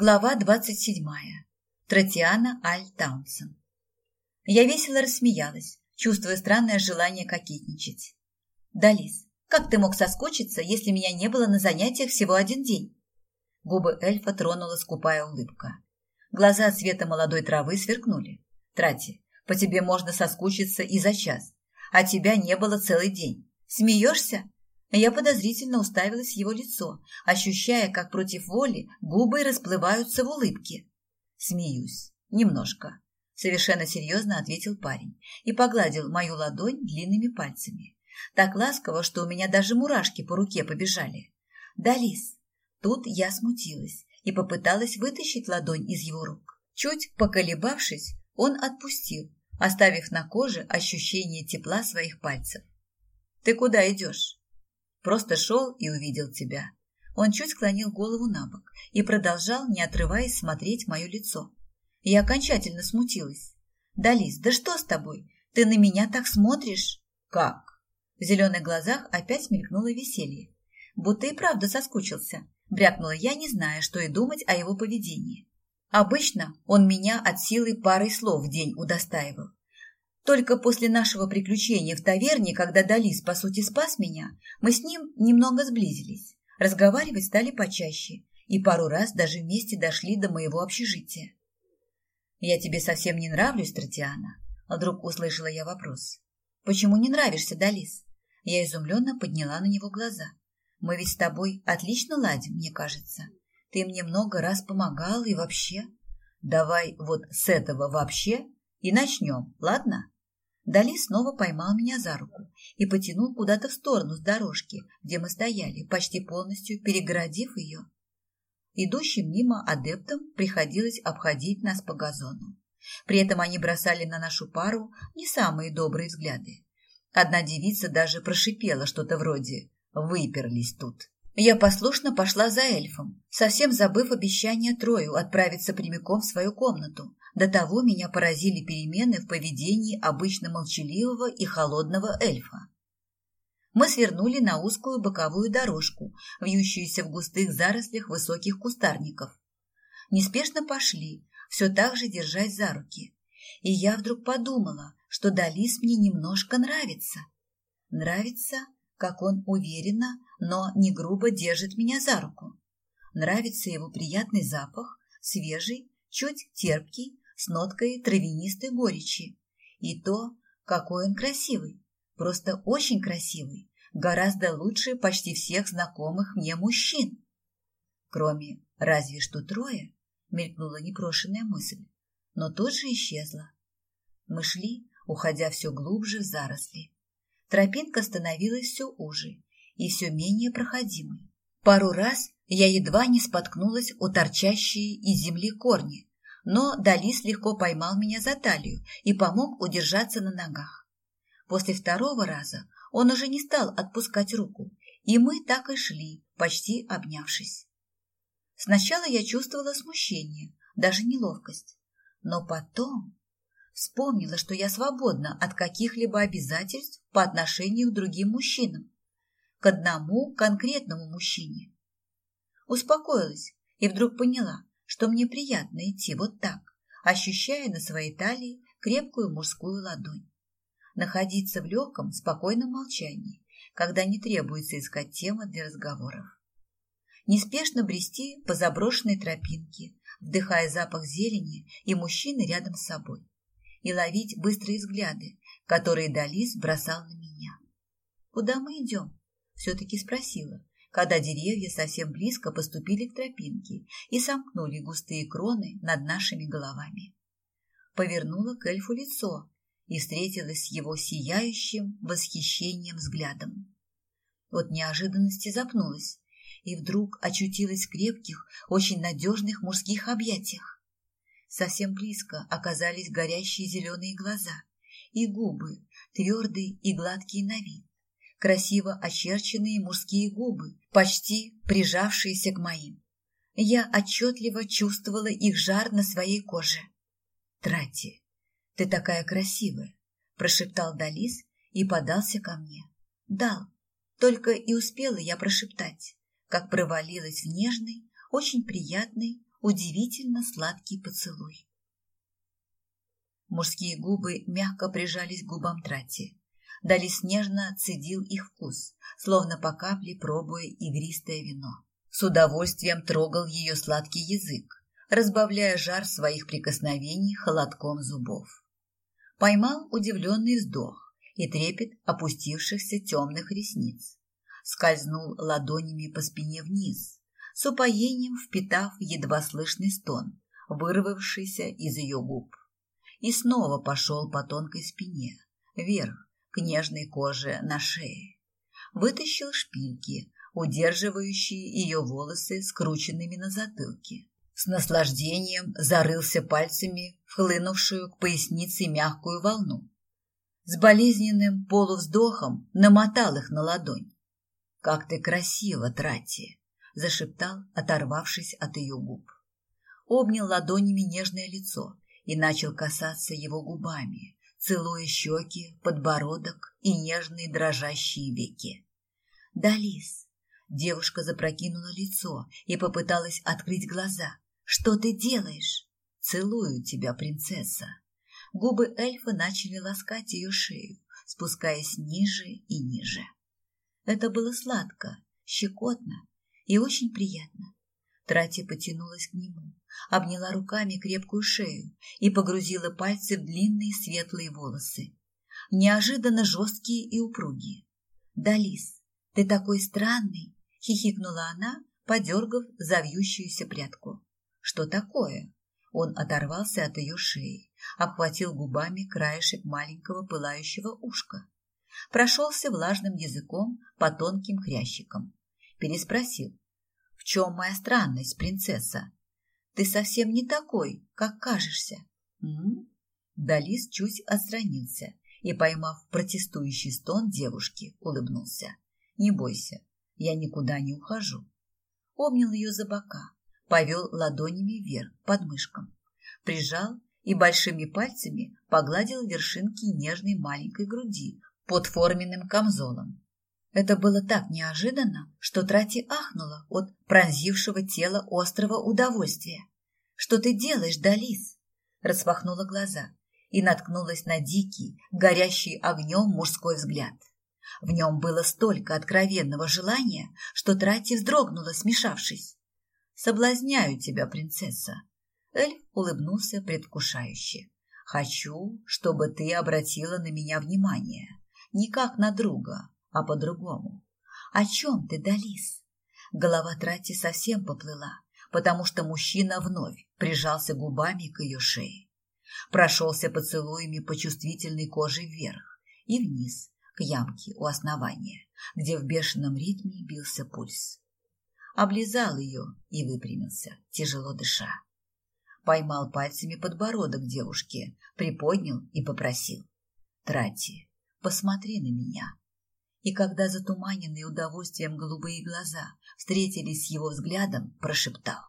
Глава двадцать седьмая. Тротиана Аль Таунсон. Я весело рассмеялась, чувствуя странное желание кокетничать. «Далис, как ты мог соскучиться, если меня не было на занятиях всего один день?» Губы эльфа тронула скупая улыбка. Глаза цвета молодой травы сверкнули. «Трати, по тебе можно соскучиться и за час, а тебя не было целый день. Смеешься?» Я подозрительно уставилась в его лицо, ощущая, как против воли губы расплываются в улыбке. Смеюсь. Немножко. Совершенно серьезно ответил парень и погладил мою ладонь длинными пальцами. Так ласково, что у меня даже мурашки по руке побежали. «Далис!» Тут я смутилась и попыталась вытащить ладонь из его рук. Чуть поколебавшись, он отпустил, оставив на коже ощущение тепла своих пальцев. «Ты куда идешь?» Просто шел и увидел тебя. Он чуть склонил голову на бок и продолжал, не отрываясь, смотреть мое лицо. Я окончательно смутилась. «Далис, да что с тобой? Ты на меня так смотришь?» «Как?» В зеленых глазах опять мелькнуло веселье. Будто и правда соскучился. Брякнула я, не зная, что и думать о его поведении. Обычно он меня от силы парой слов в день удостаивал. Только после нашего приключения в таверне, когда Далис, по сути, спас меня, мы с ним немного сблизились. Разговаривать стали почаще, и пару раз даже вместе дошли до моего общежития. «Я тебе совсем не нравлюсь, Тротиана?» Вдруг услышала я вопрос. «Почему не нравишься, Далис?» Я изумленно подняла на него глаза. «Мы ведь с тобой отлично ладим, мне кажется. Ты мне много раз помогал и вообще...» «Давай вот с этого вообще и начнем, ладно?» Дали снова поймал меня за руку и потянул куда-то в сторону с дорожки, где мы стояли, почти полностью перегородив ее. Идущим мимо адептам приходилось обходить нас по газону. При этом они бросали на нашу пару не самые добрые взгляды. Одна девица даже прошипела что-то вроде «выперлись тут». Я послушно пошла за эльфом, совсем забыв обещание Трою отправиться прямиком в свою комнату, до того меня поразили перемены в поведении обычно молчаливого и холодного эльфа. Мы свернули на узкую боковую дорожку, вьющуюся в густых зарослях высоких кустарников. Неспешно пошли, все так же держась за руки. И я вдруг подумала, что Далис мне немножко нравится. Нравится, как он уверенно, но не грубо держит меня за руку. Нравится его приятный запах, свежий, чуть терпкий, с ноткой травянистой горечи. И то, какой он красивый, просто очень красивый, гораздо лучше почти всех знакомых мне мужчин. Кроме разве что трое, мелькнула непрошенная мысль, но тут же исчезла. Мы шли, уходя все глубже в заросли. Тропинка становилась все уже и все менее проходимой. Пару раз я едва не споткнулась о торчащие из земли корни, но Далис легко поймал меня за талию и помог удержаться на ногах. После второго раза он уже не стал отпускать руку, и мы так и шли, почти обнявшись. Сначала я чувствовала смущение, даже неловкость, но потом вспомнила, что я свободна от каких-либо обязательств по отношению к другим мужчинам, к одному конкретному мужчине. Успокоилась и вдруг поняла, что мне приятно идти вот так, ощущая на своей талии крепкую мужскую ладонь. Находиться в легком, спокойном молчании, когда не требуется искать темы для разговоров. Неспешно брести по заброшенной тропинке, вдыхая запах зелени и мужчины рядом с собой, и ловить быстрые взгляды, которые Далис бросал на меня. «Куда мы идем?» – все-таки спросила, когда деревья совсем близко поступили к тропинке и сомкнули густые кроны над нашими головами. Повернула к эльфу лицо и встретилась с его сияющим восхищением взглядом. От неожиданности запнулась и вдруг очутилась в крепких, очень надежных мужских объятиях. Совсем близко оказались горящие зеленые глаза и губы, твердые и гладкие на вид красиво очерченные мужские губы, почти прижавшиеся к моим. Я отчетливо чувствовала их жар на своей коже. «Трати, ты такая красивая!» – прошептал Далис и подался ко мне. «Дал, только и успела я прошептать, как провалилась в нежный, очень приятный, удивительно сладкий поцелуй. Мужские губы мягко прижались к губам Трати. Далис нежно цедил их вкус, словно по капле пробуя игристое вино. С удовольствием трогал ее сладкий язык, разбавляя жар своих прикосновений холодком зубов. Поймал удивленный вздох и трепет опустившихся темных ресниц. Скользнул ладонями по спине вниз, с упоением впитав едва слышный стон, вырвавшийся из ее губ и снова пошел по тонкой спине, вверх, нежной коже на шее. Вытащил шпильки, удерживающие ее волосы скрученными на затылке. С наслаждением зарылся пальцами в хлынувшую к пояснице мягкую волну. С болезненным полувздохом намотал их на ладонь. «Как ты красиво, Трати!» – зашептал, оторвавшись от ее губ. Обнял ладонями нежное лицо и начал касаться его губами, целуя щеки, подбородок и нежные дрожащие веки. «Далис!» Девушка запрокинула лицо и попыталась открыть глаза. «Что ты делаешь?» «Целую тебя, принцесса!» Губы эльфа начали ласкать ее шею, спускаясь ниже и ниже. Это было сладко, щекотно и очень приятно. Трати потянулась к нему, обняла руками крепкую шею и погрузила пальцы в длинные светлые волосы. Неожиданно жесткие и упругие. «Далис, ты такой странный!» — хихикнула она, подергав завьющуюся прядку. «Что такое?» Он оторвался от ее шеи, обхватил губами краешек маленького пылающего ушка. Прошелся влажным языком по тонким хрящикам. Переспросил, в чем моя странность, принцесса? Ты совсем не такой, как кажешься. М? Далис чуть отстранился и, поймав протестующий стон девушки, улыбнулся. Не бойся, я никуда не ухожу. Обнял ее за бока, повел ладонями вверх, под мышком, прижал и большими пальцами погладил вершинки нежной маленькой груди под форменным камзолом. Это было так неожиданно, что Трати ахнула от пронзившего тела острого удовольствия. «Что ты делаешь, Далис?» Распахнула глаза и наткнулась на дикий, горящий огнем мужской взгляд. В нем было столько откровенного желания, что Трати вздрогнула, смешавшись. «Соблазняю тебя, принцесса!» Эльф улыбнулся предвкушающе. «Хочу, чтобы ты обратила на меня внимание, не как на друга, а по-другому. О чем ты, Далис? Голова Трати совсем поплыла, потому что мужчина вновь прижался губами к ее шее. Прошелся поцелуями по чувствительной коже вверх и вниз, к ямке у основания, где в бешеном ритме бился пульс. Облизал ее и выпрямился, тяжело дыша. Поймал пальцами подбородок девушки, приподнял и попросил. «Трати, посмотри на меня» и когда затуманенные удовольствием голубые глаза встретились с его взглядом, прошептал.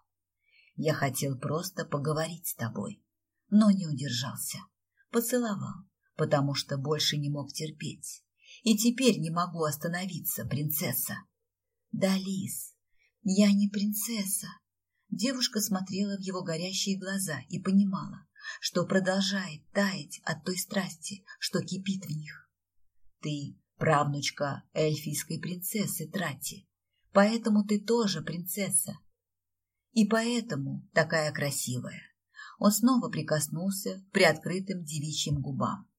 «Я хотел просто поговорить с тобой, но не удержался. Поцеловал, потому что больше не мог терпеть. И теперь не могу остановиться, принцесса». «Да, Лис, я не принцесса». Девушка смотрела в его горящие глаза и понимала, что продолжает таять от той страсти, что кипит в них. «Ты правнучка эльфийской принцессы Трати. Поэтому ты тоже принцесса. И поэтому такая красивая. Он снова прикоснулся к приоткрытым девичьим губам.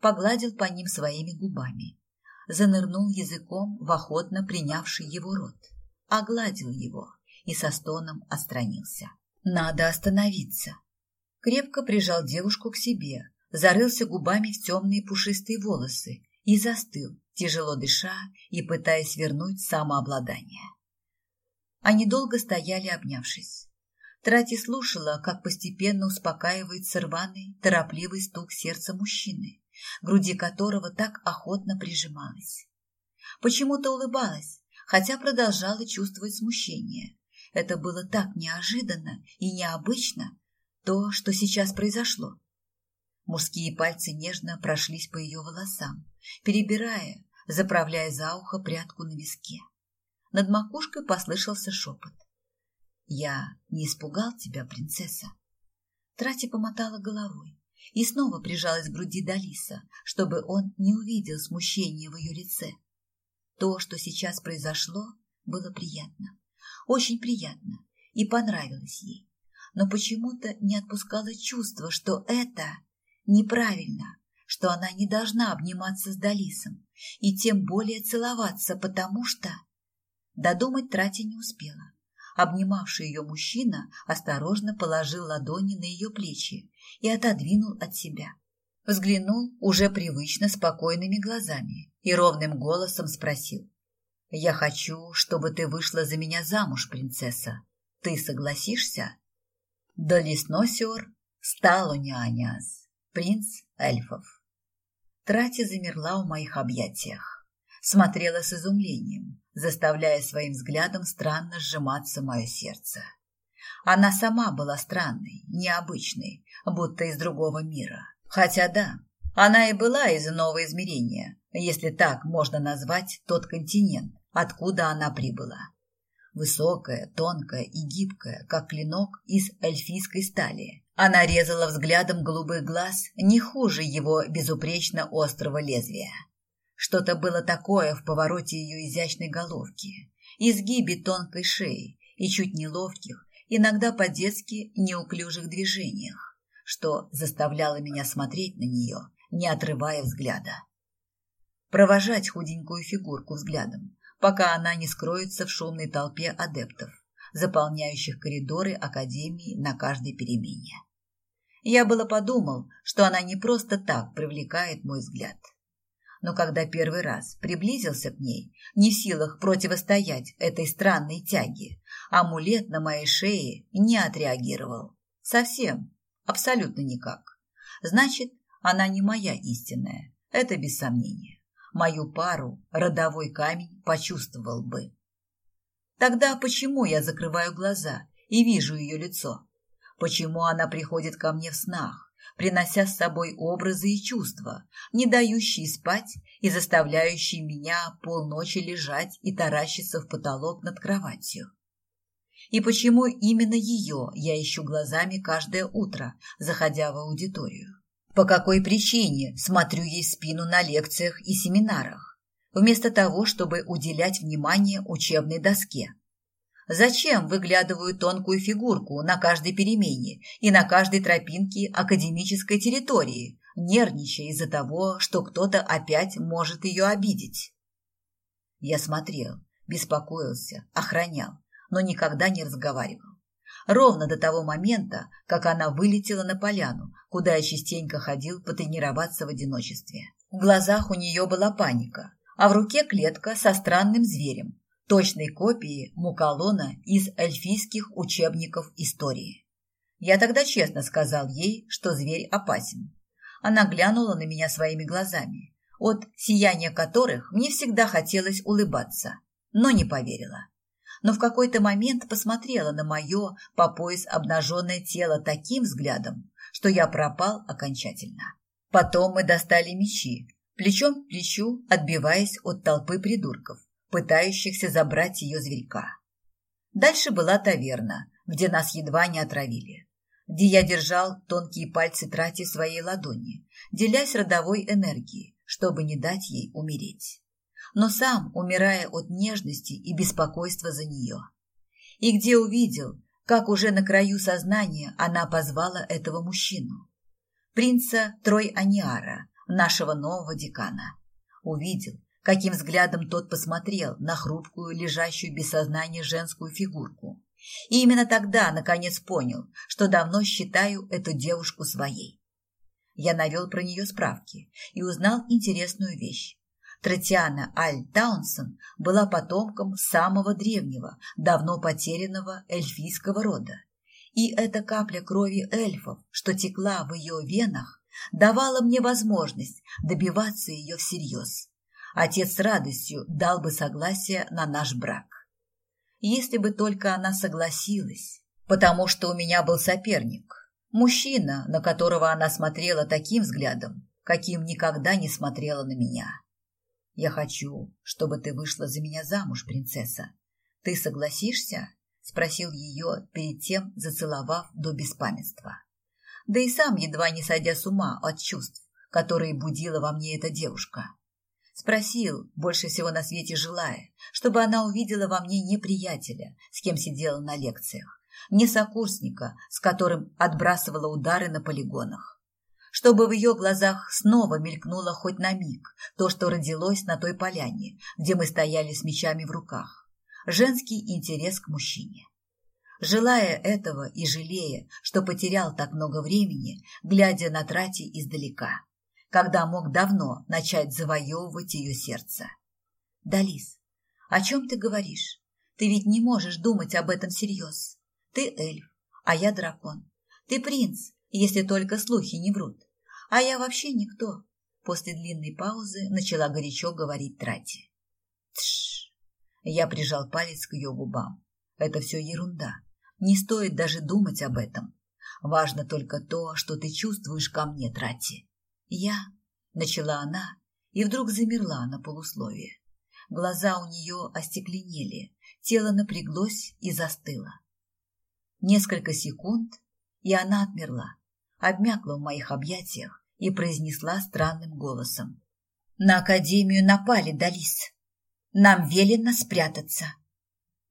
Погладил по ним своими губами. Занырнул языком в охотно принявший его рот. Огладил его и со стоном отстранился. Надо остановиться. Крепко прижал девушку к себе, зарылся губами в темные пушистые волосы и застыл, тяжело дыша и пытаясь вернуть самообладание. Они долго стояли, обнявшись. Трати слушала, как постепенно успокаивается рваный, торопливый стук сердца мужчины, груди которого так охотно прижималась. Почему-то улыбалась, хотя продолжала чувствовать смущение. Это было так неожиданно и необычно, то, что сейчас произошло. Мужские пальцы нежно прошлись по ее волосам, перебирая, заправляя за ухо прядку на виске. Над макушкой послышался шепот. Я не испугал тебя, принцесса? Трати помотала головой и снова прижалась к груди Далиса, чтобы он не увидел смущения в ее лице. То, что сейчас произошло, было приятно, очень приятно и понравилось ей, но почему-то не отпускало чувство, что это неправильно, что она не должна обниматься с Далисом и тем более целоваться, потому что... Додумать Трати не успела. Обнимавший ее мужчина осторожно положил ладони на ее плечи и отодвинул от себя. Взглянул уже привычно спокойными глазами и ровным голосом спросил. «Я хочу, чтобы ты вышла за меня замуж, принцесса. Ты согласишься?» «Да лесносер стало няняс, принц эльфов». Трати замерла в моих объятиях, смотрела с изумлением, заставляя своим взглядом странно сжиматься мое сердце. Она сама была странной, необычной, будто из другого мира. Хотя да, она и была из иного измерения, если так можно назвать тот континент, откуда она прибыла. Высокая, тонкая и гибкая, как клинок из эльфийской стали. Она резала взглядом голубых глаз не хуже его безупречно острого лезвия. Что-то было такое в повороте ее изящной головки, изгибе тонкой шеи и чуть неловких, иногда по-детски неуклюжих движениях, что заставляло меня смотреть на нее, не отрывая взгляда. Провожать худенькую фигурку взглядом, пока она не скроется в шумной толпе адептов, заполняющих коридоры Академии на каждой перемене. Я было подумал, что она не просто так привлекает мой взгляд – но когда первый раз приблизился к ней, не в силах противостоять этой странной тяге, амулет на моей шее не отреагировал. Совсем, абсолютно никак. Значит, она не моя истинная, это без сомнения. Мою пару родовой камень почувствовал бы. Тогда почему я закрываю глаза и вижу ее лицо? Почему она приходит ко мне в снах? принося с собой образы и чувства, не дающие спать и заставляющие меня полночи лежать и таращиться в потолок над кроватью. И почему именно ее я ищу глазами каждое утро, заходя в аудиторию? По какой причине смотрю ей спину на лекциях и семинарах, вместо того, чтобы уделять внимание учебной доске? Зачем выглядываю тонкую фигурку на каждой перемене и на каждой тропинке академической территории, нервничая из-за того, что кто-то опять может ее обидеть? Я смотрел, беспокоился, охранял, но никогда не разговаривал. Ровно до того момента, как она вылетела на поляну, куда я частенько ходил потренироваться в одиночестве. В глазах у нее была паника, а в руке клетка со странным зверем, точной копии Мукалона из эльфийских учебников истории. Я тогда честно сказал ей, что зверь опасен. Она глянула на меня своими глазами, от сияния которых мне всегда хотелось улыбаться, но не поверила. Но в какой-то момент посмотрела на мое по пояс обнаженное тело таким взглядом, что я пропал окончательно. Потом мы достали мечи, плечом к плечу, отбиваясь от толпы придурков, пытающихся забрать ее зверька. Дальше была таверна, где нас едва не отравили, где я держал тонкие пальцы трати своей ладони, делясь родовой энергией, чтобы не дать ей умереть. Но сам, умирая от нежности и беспокойства за нее. И где увидел, как уже на краю сознания она позвала этого мужчину. Принца Трой Аниара, нашего нового декана. Увидел, каким взглядом тот посмотрел на хрупкую, лежащую без сознания женскую фигурку. И именно тогда, наконец, понял, что давно считаю эту девушку своей. Я навел про нее справки и узнал интересную вещь. Тротиана Аль Таунсон была потомком самого древнего, давно потерянного эльфийского рода. И эта капля крови эльфов, что текла в ее венах, давала мне возможность добиваться ее всерьез отец с радостью дал бы согласие на наш брак. Если бы только она согласилась, потому что у меня был соперник, мужчина, на которого она смотрела таким взглядом, каким никогда не смотрела на меня. Я хочу, чтобы ты вышла за меня замуж, принцесса. Ты согласишься? Спросил ее, перед тем зацеловав до беспамятства. Да и сам едва не сойдя с ума от чувств, которые будила во мне эта девушка. Спросил, больше всего на свете желая, чтобы она увидела во мне не приятеля, с кем сидела на лекциях, не сокурсника, с которым отбрасывала удары на полигонах. Чтобы в ее глазах снова мелькнуло хоть на миг то, что родилось на той поляне, где мы стояли с мечами в руках. Женский интерес к мужчине. Желая этого и жалея, что потерял так много времени, глядя на трати издалека когда мог давно начать завоевывать ее сердце. «Далис, о чем ты говоришь? Ты ведь не можешь думать об этом всерьез. Ты эльф, а я дракон. Ты принц, если только слухи не врут. А я вообще никто». После длинной паузы начала горячо говорить Трати. «Тш!» Я прижал палец к ее губам. «Это все ерунда. Не стоит даже думать об этом. Важно только то, что ты чувствуешь ко мне, Трати. «Я...» — начала она и вдруг замерла на полусловие. Глаза у нее остекленели, тело напряглось и застыло. Несколько секунд, и она отмерла, обмякла в моих объятиях и произнесла странным голосом. «На Академию напали, Далис. Нам велено спрятаться.